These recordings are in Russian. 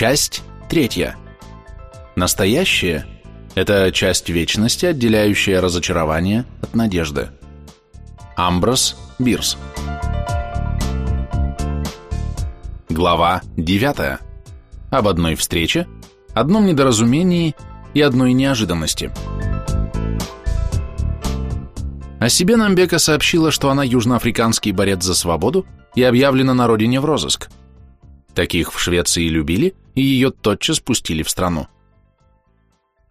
Часть третья. Настоящее – это часть вечности, отделяющая разочарование от надежды. Амброс Бирс. Глава 9. Об одной встрече, одном недоразумении и одной неожиданности. О себе Намбека сообщила, что она южноафриканский борец за свободу и объявлена на родине в розыск. Таких в Швеции любили, и ее тотчас пустили в страну.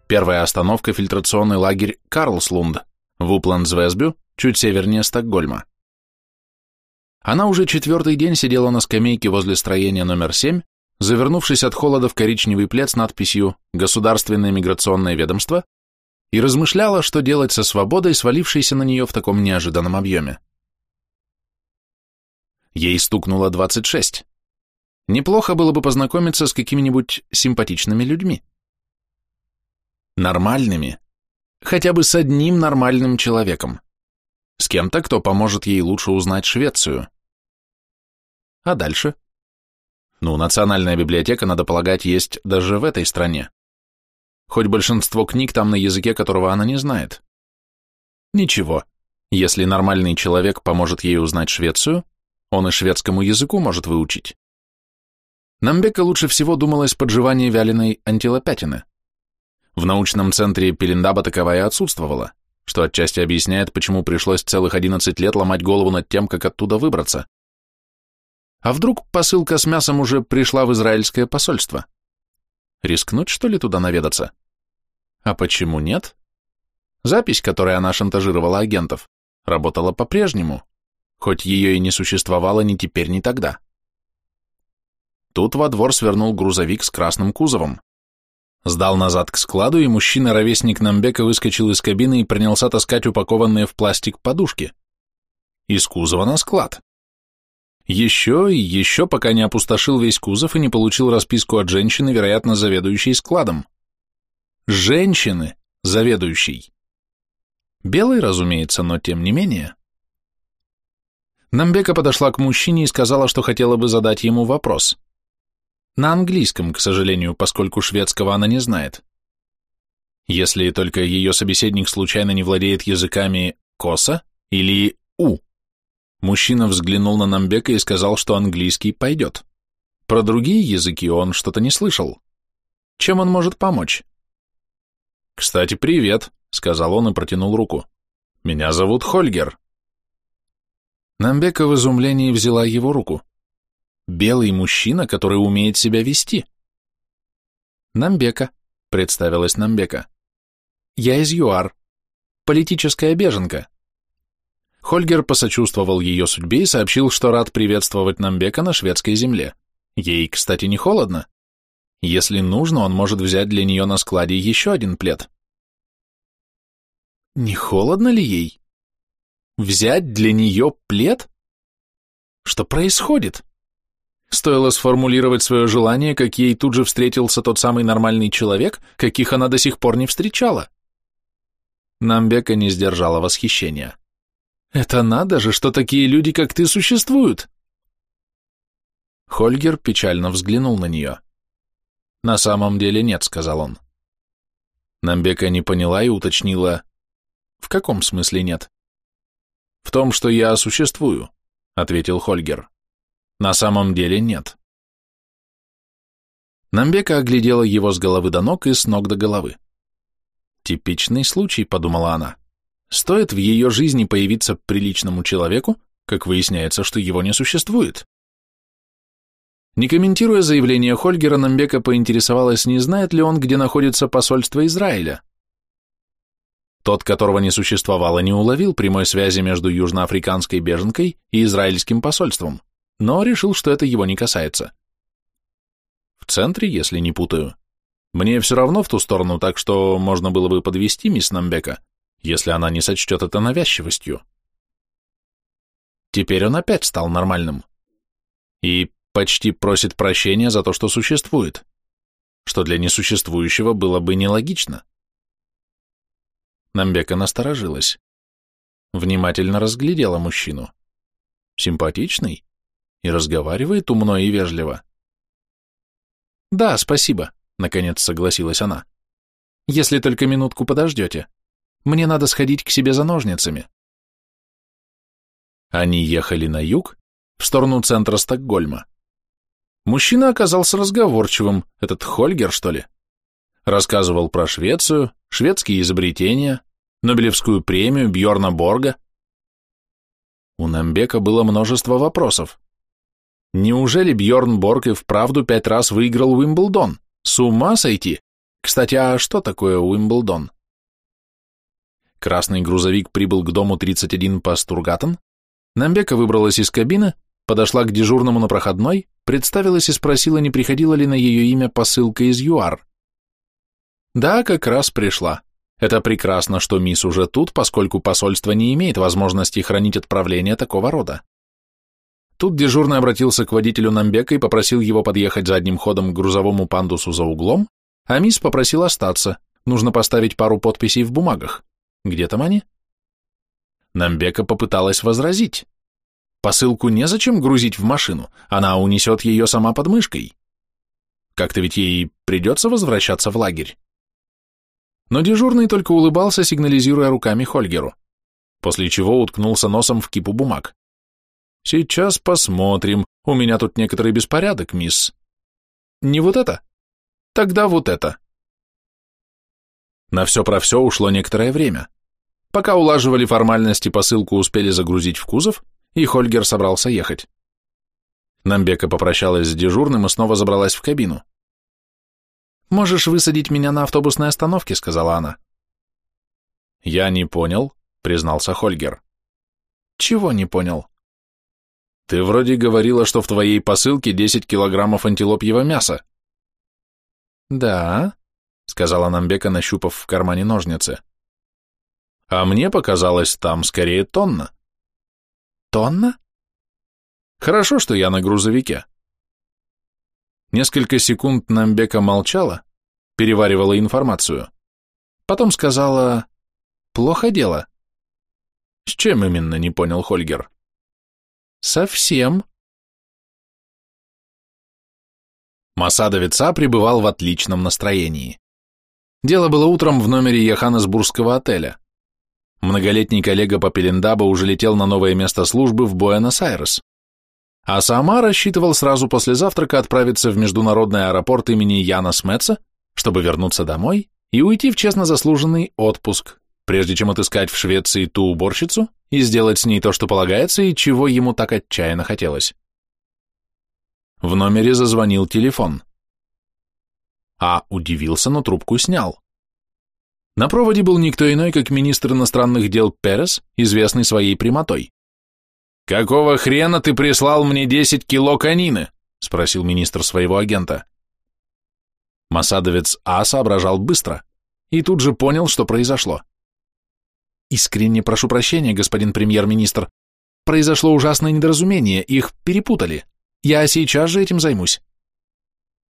Первая остановка – фильтрационный лагерь Карлслунд в Упландсвесбю, чуть севернее Стокгольма. Она уже четвертый день сидела на скамейке возле строения номер 7, завернувшись от холода в коричневый плед с надписью «Государственное миграционное ведомство» и размышляла, что делать со свободой, свалившейся на нее в таком неожиданном объеме. Ей стукнуло 26. Неплохо было бы познакомиться с какими-нибудь симпатичными людьми. Нормальными. Хотя бы с одним нормальным человеком. С кем-то, кто поможет ей лучше узнать Швецию. А дальше? Ну, национальная библиотека, надо полагать, есть даже в этой стране хоть большинство книг там на языке, которого она не знает. Ничего, если нормальный человек поможет ей узнать Швецию, он и шведскому языку может выучить. Намбека лучше всего думалось подживание вяленой антилопятины. В научном центре Пелендаба таковая отсутствовала, что отчасти объясняет, почему пришлось целых 11 лет ломать голову над тем, как оттуда выбраться. А вдруг посылка с мясом уже пришла в израильское посольство? Рискнуть, что ли, туда наведаться? А почему нет? Запись, которой она шантажировала агентов, работала по-прежнему, хоть ее и не существовало ни теперь, ни тогда. Тут во двор свернул грузовик с красным кузовом. Сдал назад к складу, и мужчина-ровесник Намбека выскочил из кабины и принялся таскать упакованные в пластик подушки. Из кузова на склад. Еще и еще, пока не опустошил весь кузов и не получил расписку от женщины, вероятно, заведующей складом. Женщины, заведующей. Белый, разумеется, но тем не менее. Намбека подошла к мужчине и сказала, что хотела бы задать ему вопрос. На английском, к сожалению, поскольку шведского она не знает. Если только ее собеседник случайно не владеет языками «коса» или «у». Мужчина взглянул на Намбека и сказал, что английский пойдет. Про другие языки он что-то не слышал. Чем он может помочь? «Кстати, привет», — сказал он и протянул руку. «Меня зовут Хольгер». Намбека в изумлении взяла его руку. Белый мужчина, который умеет себя вести. «Намбека», — представилась Намбека. «Я из ЮАР. Политическая беженка». Хольгер посочувствовал ее судьбе и сообщил, что рад приветствовать Намбека на шведской земле. Ей, кстати, не холодно. Если нужно, он может взять для нее на складе еще один плед. Не холодно ли ей? Взять для нее плед? Что происходит? Стоило сформулировать свое желание, как ей тут же встретился тот самый нормальный человек, каких она до сих пор не встречала. Намбека не сдержала восхищения. «Это надо же, что такие люди, как ты, существуют!» Хольгер печально взглянул на нее. «На самом деле нет», — сказал он. Намбека не поняла и уточнила. «В каком смысле нет?» «В том, что я существую», — ответил Хольгер. «На самом деле нет». Намбека оглядела его с головы до ног и с ног до головы. «Типичный случай», — подумала она. «Стоит в ее жизни появиться приличному человеку, как выясняется, что его не существует». Не комментируя заявление Хольгера, Намбека поинтересовалась, не знает ли он, где находится посольство Израиля. Тот, которого не существовало, не уловил прямой связи между южноафриканской беженкой и израильским посольством, но решил, что это его не касается. В центре, если не путаю. Мне все равно в ту сторону, так что можно было бы подвести мисс Намбека, если она не сочтет это навязчивостью. Теперь он опять стал нормальным. И почти просит прощения за то, что существует, что для несуществующего было бы нелогично. Намбека насторожилась. Внимательно разглядела мужчину. Симпатичный и разговаривает умно и вежливо. Да, спасибо, наконец согласилась она. Если только минутку подождете. Мне надо сходить к себе за ножницами. Они ехали на юг, в сторону центра Стокгольма. Мужчина оказался разговорчивым, этот Хольгер, что ли. Рассказывал про Швецию, шведские изобретения, Нобелевскую премию Бьорна Борга. У Намбека было множество вопросов. Неужели Бьорн Борг и вправду пять раз выиграл Уимблдон? С ума сойти! Кстати, а что такое Уимблдон? Красный грузовик прибыл к дому 31 по Стургатен. Намбека выбралась из кабины, подошла к дежурному на проходной, представилась и спросила, не приходила ли на ее имя посылка из ЮАР. Да, как раз пришла. Это прекрасно, что мисс уже тут, поскольку посольство не имеет возможности хранить отправление такого рода. Тут дежурный обратился к водителю Намбека и попросил его подъехать задним ходом к грузовому пандусу за углом, а мисс попросил остаться, нужно поставить пару подписей в бумагах. Где там они? Намбека попыталась возразить. Посылку незачем грузить в машину, она унесет ее сама под мышкой. Как-то ведь ей придется возвращаться в лагерь. Но дежурный только улыбался, сигнализируя руками Хольгеру, после чего уткнулся носом в кипу бумаг. «Сейчас посмотрим, у меня тут некоторый беспорядок, мисс». «Не вот это? Тогда вот это». На все про все ушло некоторое время. Пока улаживали формальности, посылку успели загрузить в кузов, и Хольгер собрался ехать. Намбека попрощалась с дежурным и снова забралась в кабину. «Можешь высадить меня на автобусной остановке», — сказала она. «Я не понял», — признался Хольгер. «Чего не понял?» «Ты вроде говорила, что в твоей посылке 10 килограммов антилопьего мяса». «Да», — сказала Намбека, нащупав в кармане ножницы. «А мне показалось, там скорее тонна». «Тонна?» «Хорошо, что я на грузовике. Несколько секунд Намбека молчала, переваривала информацию. Потом сказала «Плохо дело». «С чем именно?» — не понял Хольгер. «Совсем». Масадовица пребывал в отличном настроении. Дело было утром в номере Йоханнесбургского отеля. Многолетний коллега по Пелендаба уже летел на новое место службы в Буэнос-Айрес а сама рассчитывал сразу после завтрака отправиться в международный аэропорт имени Яна Смеца, чтобы вернуться домой и уйти в честно заслуженный отпуск, прежде чем отыскать в Швеции ту уборщицу и сделать с ней то, что полагается, и чего ему так отчаянно хотелось. В номере зазвонил телефон. А удивился, но трубку снял. На проводе был никто иной, как министр иностранных дел Перес, известный своей прямотой. «Какого хрена ты прислал мне 10 кило конины?» — спросил министр своего агента. Масадовец А соображал быстро и тут же понял, что произошло. «Искренне прошу прощения, господин премьер-министр. Произошло ужасное недоразумение, их перепутали. Я сейчас же этим займусь».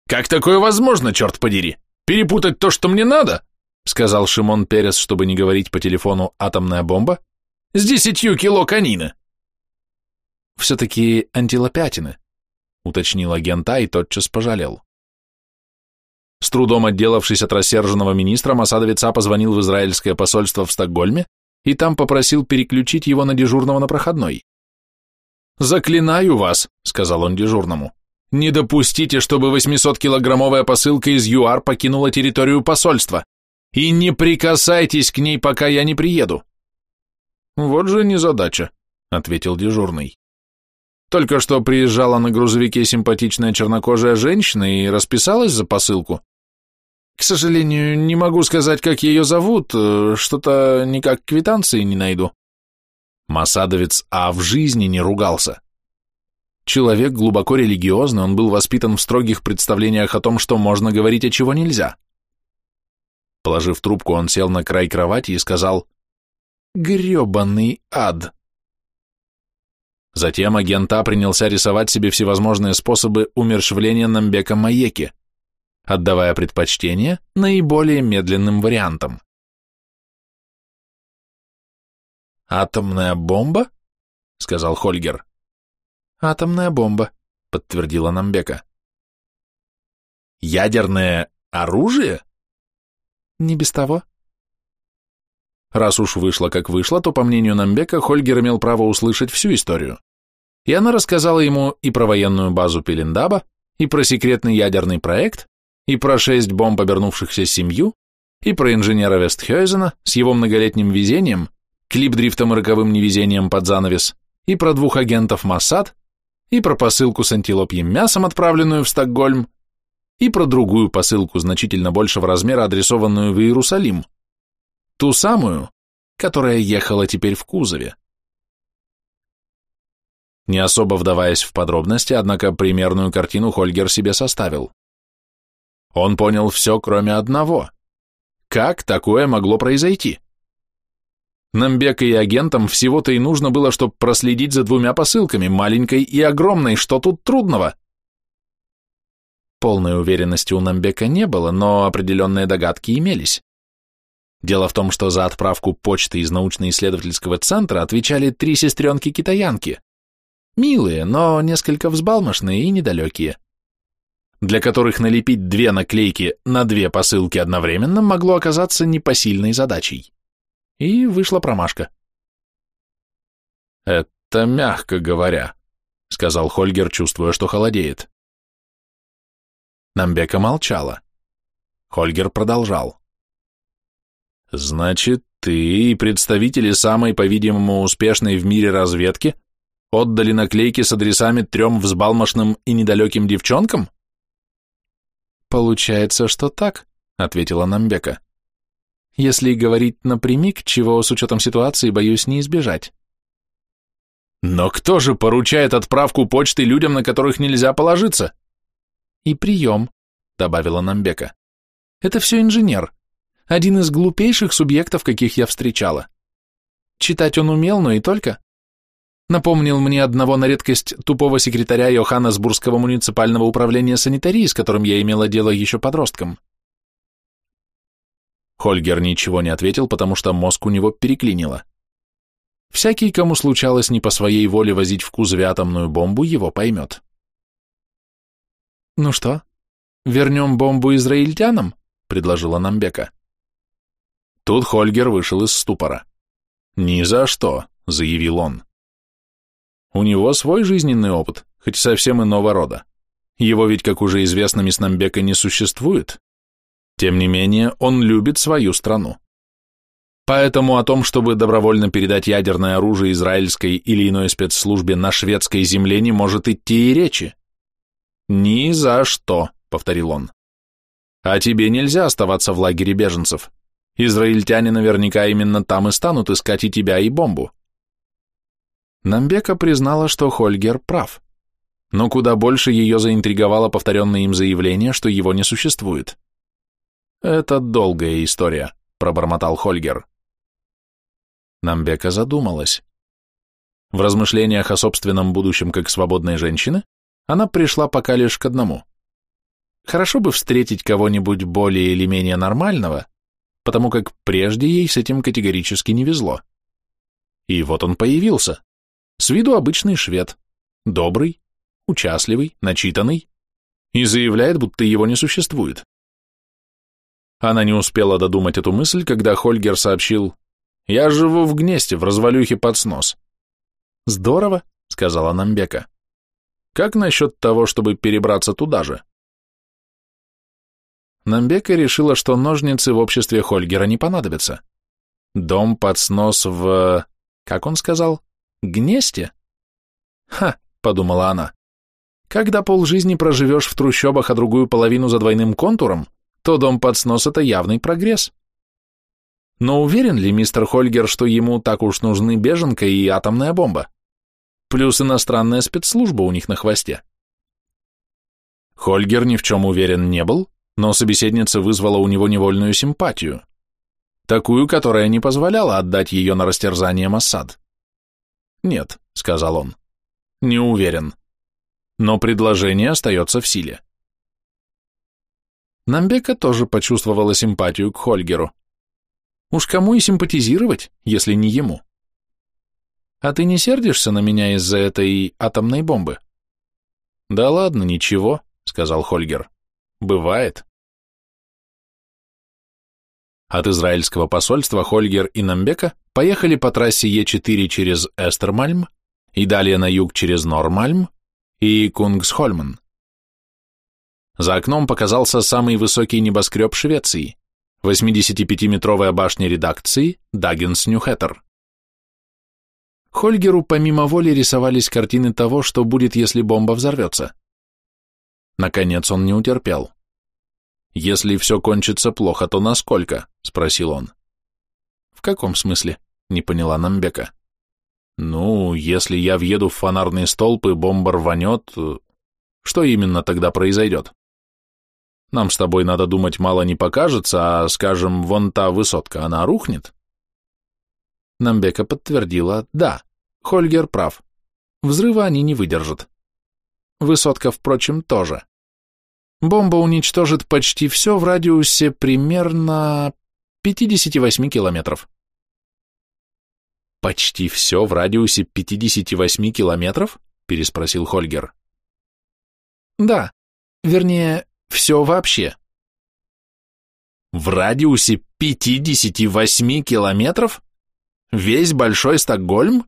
«Как такое возможно, черт подери? Перепутать то, что мне надо?» — сказал Шимон Перес, чтобы не говорить по телефону «атомная бомба», — «с десятью кило конины» все-таки антилопятины, уточнил агента и тотчас пожалел. С трудом отделавшись от рассерженного министра, Масадовица позвонил в израильское посольство в Стокгольме и там попросил переключить его на дежурного на проходной. «Заклинаю вас», — сказал он дежурному, — «не допустите, чтобы 800-килограммовая посылка из ЮАР покинула территорию посольства, и не прикасайтесь к ней, пока я не приеду». «Вот же незадача», — ответил дежурный. Только что приезжала на грузовике симпатичная чернокожая женщина и расписалась за посылку. К сожалению, не могу сказать, как ее зовут, э, что-то никак квитанции не найду. Масадовец А в жизни не ругался. Человек глубоко религиозный, он был воспитан в строгих представлениях о том, что можно говорить, а чего нельзя. Положив трубку, он сел на край кровати и сказал «Гребаный ад!» Затем агент А принялся рисовать себе всевозможные способы умершвления Намбека Маеки, отдавая предпочтение наиболее медленным вариантам. «Атомная бомба?» — сказал Хольгер. «Атомная бомба», — подтвердила Намбека. Ядерное оружие? Не без того. Раз уж вышло, как вышло, то, по мнению Намбека, Хольгер имел право услышать всю историю. И она рассказала ему и про военную базу Пелендаба, и про секретный ядерный проект, и про шесть бомб, обернувшихся семью, и про инженера Вестхёйзена с его многолетним везением, клип-дрифтом и роковым невезением под занавес, и про двух агентов Моссад, и про посылку с антилопьим мясом, отправленную в Стокгольм, и про другую посылку значительно большего размера, адресованную в Иерусалим, Ту самую, которая ехала теперь в кузове. Не особо вдаваясь в подробности, однако примерную картину Хольгер себе составил. Он понял все, кроме одного. Как такое могло произойти? Намбека и агентам всего-то и нужно было, чтобы проследить за двумя посылками, маленькой и огромной, что тут трудного? Полной уверенности у Намбека не было, но определенные догадки имелись. Дело в том, что за отправку почты из научно-исследовательского центра отвечали три сестренки-китаянки. Милые, но несколько взбалмошные и недалекие. Для которых налепить две наклейки на две посылки одновременно могло оказаться непосильной задачей. И вышла промашка. «Это мягко говоря», — сказал Хольгер, чувствуя, что холодеет. Намбека молчала. Хольгер продолжал. Значит, ты и представители самой, по-видимому, успешной в мире разведки отдали наклейки с адресами трем взбалмошным и недалеким девчонкам? Получается, что так, ответила Намбека. Если говорить напрямик, чего с учетом ситуации, боюсь, не избежать. Но кто же поручает отправку почты людям, на которых нельзя положиться? И прием, добавила Намбека. Это все инженер. Один из глупейших субъектов, каких я встречала. Читать он умел, но и только. Напомнил мне одного на редкость тупого секретаря Йоханнесбургского муниципального управления санитарии, с которым я имела дело еще подростком. Хольгер ничего не ответил, потому что мозг у него переклинило. Всякий, кому случалось не по своей воле возить в кузове атомную бомбу, его поймет. «Ну что, вернем бомбу израильтянам?» — предложила Намбека. Тут Хольгер вышел из ступора. «Ни за что», — заявил он. У него свой жизненный опыт, хоть совсем иного рода. Его ведь, как уже известно, Миснамбека не существует. Тем не менее, он любит свою страну. Поэтому о том, чтобы добровольно передать ядерное оружие израильской или иной спецслужбе на шведской земле не может идти и речи. «Ни за что», — повторил он. «А тебе нельзя оставаться в лагере беженцев. Израильтяне наверняка именно там и станут искать и тебя, и бомбу. Намбека признала, что Хольгер прав, но куда больше ее заинтриговало повторенное им заявление, что его не существует. «Это долгая история», — пробормотал Хольгер. Намбека задумалась. В размышлениях о собственном будущем как свободной женщины она пришла пока лишь к одному. Хорошо бы встретить кого-нибудь более или менее нормального, потому как прежде ей с этим категорически не везло. И вот он появился. С виду обычный швед. Добрый, участливый, начитанный. И заявляет, будто его не существует. Она не успела додумать эту мысль, когда Хольгер сообщил, «Я живу в Гнесте, в развалюхе под снос». «Здорово», — сказала Намбека. «Как насчет того, чтобы перебраться туда же?» Намбека решила, что ножницы в обществе Хольгера не понадобятся. Дом под снос в... как он сказал? Гнесте? Ха, подумала она. Когда полжизни проживешь в трущобах, а другую половину за двойным контуром, то дом под снос — это явный прогресс. Но уверен ли мистер Хольгер, что ему так уж нужны беженка и атомная бомба? Плюс иностранная спецслужба у них на хвосте. Хольгер ни в чем уверен не был, но собеседница вызвала у него невольную симпатию, такую, которая не позволяла отдать ее на растерзание Массад. «Нет», — сказал он, — «не уверен, но предложение остается в силе». Намбека тоже почувствовала симпатию к Хольгеру. Уж кому и симпатизировать, если не ему? А ты не сердишься на меня из-за этой атомной бомбы? Да ладно, ничего, сказал Хольгер. Бывает. От израильского посольства Хольгер и Намбека поехали по трассе Е4 через Эстермальм и далее на юг через Нормальм и Кунгсхольмен. За окном показался самый высокий небоскреб Швеции, 85-метровая башня редакции Даггинс Ньюхеттер. Хольгеру помимо воли рисовались картины того, что будет, если бомба взорвется. Наконец он не утерпел. «Если все кончится плохо, то насколько?» — спросил он. «В каком смысле?» — не поняла Намбека. «Ну, если я въеду в фонарный столб и бомба рванет, что именно тогда произойдет?» Нам с тобой, надо думать, мало не покажется, а, скажем, вон та высотка, она рухнет?» Намбека подтвердила, да, Хольгер прав. Взрыва они не выдержат. Высотка, впрочем, тоже. Бомба уничтожит почти все в радиусе примерно 58 километров. «Почти все в радиусе 58 километров?» – переспросил Хольгер. «Да, вернее, все вообще. В радиусе 58 километров? Весь Большой Стокгольм?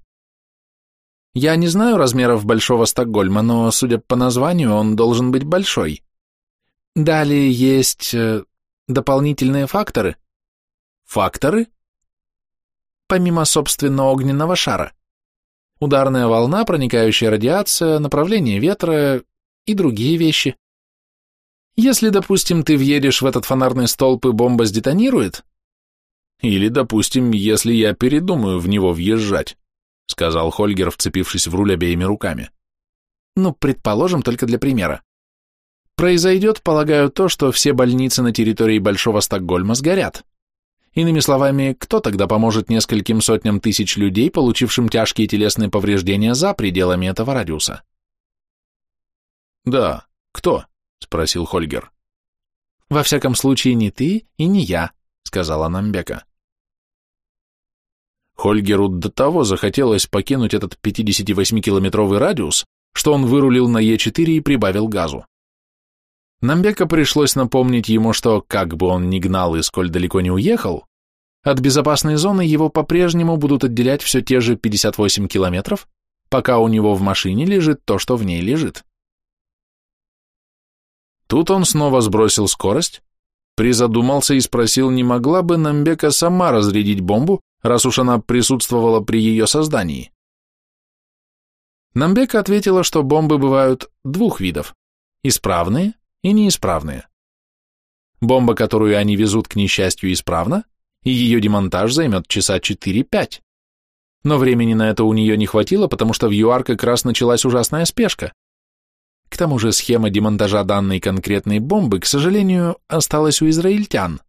Я не знаю размеров Большого Стокгольма, но, судя по названию, он должен быть большой. Далее есть э, дополнительные факторы. Факторы? Помимо, собственно, огненного шара. Ударная волна, проникающая радиация, направление ветра и другие вещи. Если, допустим, ты въедешь в этот фонарный столб и бомба сдетонирует, или, допустим, если я передумаю в него въезжать, сказал Хольгер, вцепившись в руль обеими руками. Ну, предположим, только для примера. Произойдет, полагаю, то, что все больницы на территории Большого Стокгольма сгорят. Иными словами, кто тогда поможет нескольким сотням тысяч людей, получившим тяжкие телесные повреждения за пределами этого радиуса? Да, кто? — спросил Хольгер. «Во всяком случае, не ты и не я», — сказала Намбека. Хольгеру до того захотелось покинуть этот 58-километровый радиус, что он вырулил на Е4 и прибавил газу. Намбека пришлось напомнить ему, что, как бы он ни гнал и сколь далеко не уехал, от безопасной зоны его по-прежнему будут отделять все те же 58 километров, пока у него в машине лежит то, что в ней лежит. Тут он снова сбросил скорость, призадумался и спросил, не могла бы Намбека сама разрядить бомбу, раз уж она присутствовала при ее создании. Намбека ответила, что бомбы бывают двух видов – исправные и неисправные. Бомба, которую они везут, к несчастью, исправна, и ее демонтаж займет часа 4-5. Но времени на это у нее не хватило, потому что в ЮАР как раз началась ужасная спешка. К тому же схема демонтажа данной конкретной бомбы, к сожалению, осталась у израильтян.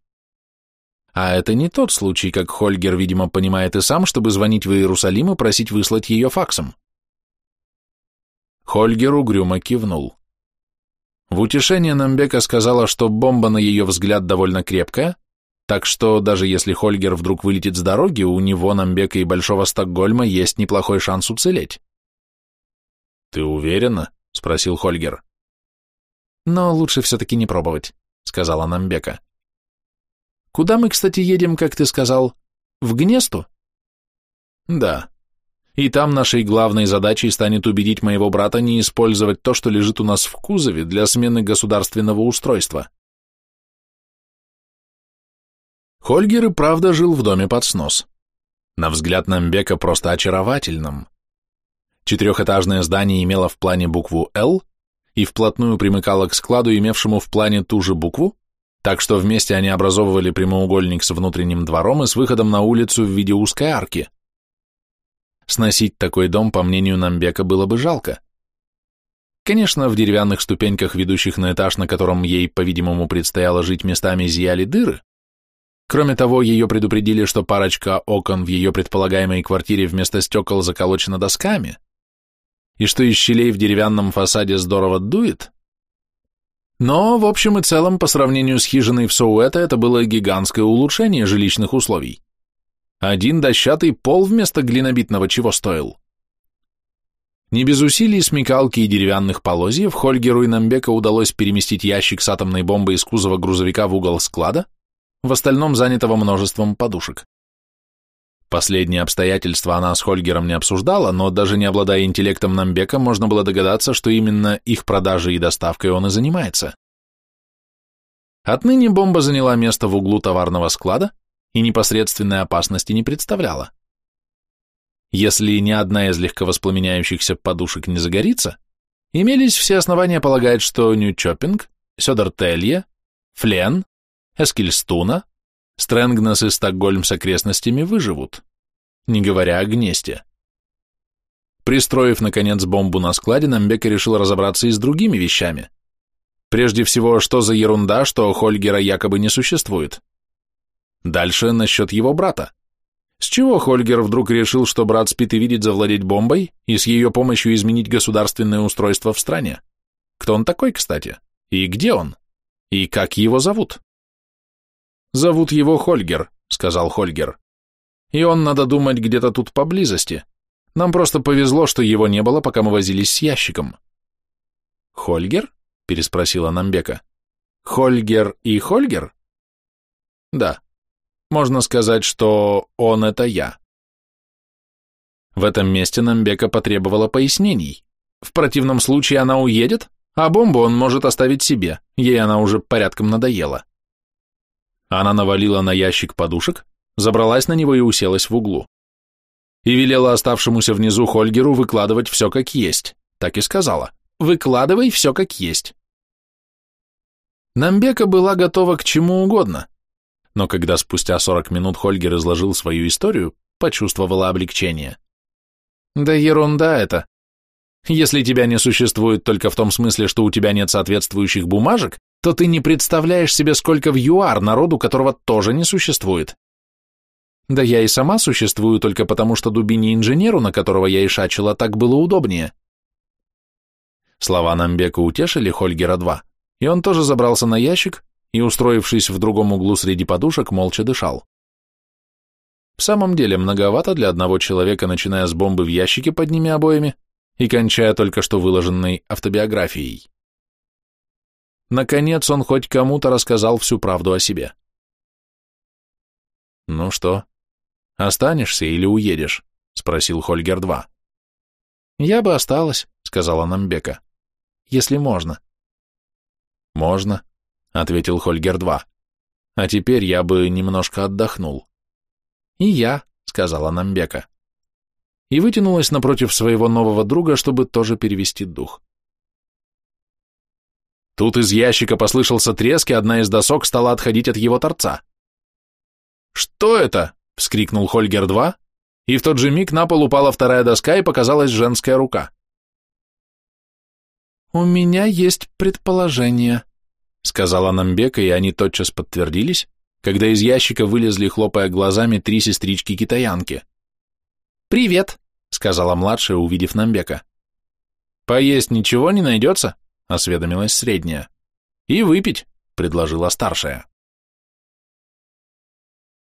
А это не тот случай, как Хольгер, видимо, понимает и сам, чтобы звонить в Иерусалим и просить выслать ее факсом. Хольгер угрюмо кивнул. В утешение Намбека сказала, что бомба, на ее взгляд, довольно крепкая, так что даже если Хольгер вдруг вылетит с дороги, у него, Намбека и Большого Стокгольма есть неплохой шанс уцелеть. «Ты уверена?» — спросил Хольгер. «Но лучше все-таки не пробовать», — сказала Намбека. «Куда мы, кстати, едем, как ты сказал? В Гнесту?» «Да. И там нашей главной задачей станет убедить моего брата не использовать то, что лежит у нас в кузове для смены государственного устройства». Хольгер и правда жил в доме под снос. На взгляд Намбека просто очаровательным. Четырехэтажное здание имело в плане букву «Л» и вплотную примыкало к складу, имевшему в плане ту же букву, так что вместе они образовывали прямоугольник с внутренним двором и с выходом на улицу в виде узкой арки. Сносить такой дом, по мнению Намбека, было бы жалко. Конечно, в деревянных ступеньках, ведущих на этаж, на котором ей, по-видимому, предстояло жить местами, зияли дыры. Кроме того, ее предупредили, что парочка окон в ее предполагаемой квартире вместо стекол заколочена досками – и что из щелей в деревянном фасаде здорово дует. Но, в общем и целом, по сравнению с хижиной в Соуэта, это было гигантское улучшение жилищных условий. Один дощатый пол вместо глинобитного чего стоил. Не без усилий, смекалки и деревянных полозьев Хольгеру и Намбека удалось переместить ящик с атомной бомбой из кузова грузовика в угол склада, в остальном занятого множеством подушек. Последнее обстоятельство она с Хольгером не обсуждала, но даже не обладая интеллектом Намбека, можно было догадаться, что именно их продажей и доставкой он и занимается. Отныне бомба заняла место в углу товарного склада и непосредственной опасности не представляла. Если ни одна из легковоспламеняющихся подушек не загорится, имелись все основания полагать, что Нью-Чоппинг, Сёдертелье, Флен, Эскильстуна, Стрэнгнес и Стокгольм с окрестностями выживут, не говоря о Гнесте. Пристроив, наконец, бомбу на складе, Намбека решил разобраться и с другими вещами. Прежде всего, что за ерунда, что Хольгера якобы не существует. Дальше насчет его брата. С чего Хольгер вдруг решил, что брат спит и видит завладеть бомбой и с ее помощью изменить государственное устройство в стране? Кто он такой, кстати? И где он? И как его зовут? Зовут его Хольгер, сказал Хольгер. И он, надо думать, где-то тут поблизости. Нам просто повезло, что его не было, пока мы возились с ящиком. Хольгер? переспросила Намбека. Хольгер и Хольгер? Да. Можно сказать, что он — это я. В этом месте Намбека потребовала пояснений. В противном случае она уедет, а бомбу он может оставить себе, ей она уже порядком надоела. Она навалила на ящик подушек, забралась на него и уселась в углу. И велела оставшемуся внизу Хольгеру выкладывать все как есть. Так и сказала. «Выкладывай все как есть». Намбека была готова к чему угодно, но когда спустя 40 минут Хольгер изложил свою историю, почувствовала облегчение. Да ерунда это. Если тебя не существует только в том смысле, что у тебя нет соответствующих бумажек, то ты не представляешь себе, сколько в ЮАР народу, которого тоже не существует. Да я и сама существую только потому, что дубине-инженеру, на которого я и шачила, так было удобнее. Слова Намбека утешили Хольгера-2, и он тоже забрался на ящик, и, устроившись в другом углу среди подушек, молча дышал. В самом деле, многовато для одного человека, начиная с бомбы в ящике под ними обоими и кончая только что выложенной автобиографией. Наконец он хоть кому-то рассказал всю правду о себе. «Ну что, останешься или уедешь?» — спросил Хольгер-2. «Я бы осталась», — сказала Намбека, — «если можно». «Можно», ответил Хольгер-2. А теперь я бы немножко отдохнул. И я, сказала Намбека. И вытянулась напротив своего нового друга, чтобы тоже перевести дух. Тут из ящика послышался треск, и одна из досок стала отходить от его торца. «Что это?» — вскрикнул Хольгер-2, и в тот же миг на пол упала вторая доска, и показалась женская рука. «У меня есть предположение», сказала Намбека, и они тотчас подтвердились, когда из ящика вылезли, хлопая глазами, три сестрички-китаянки. «Привет», — сказала младшая, увидев Намбека. «Поесть ничего не найдется?» — осведомилась средняя. «И выпить», — предложила старшая.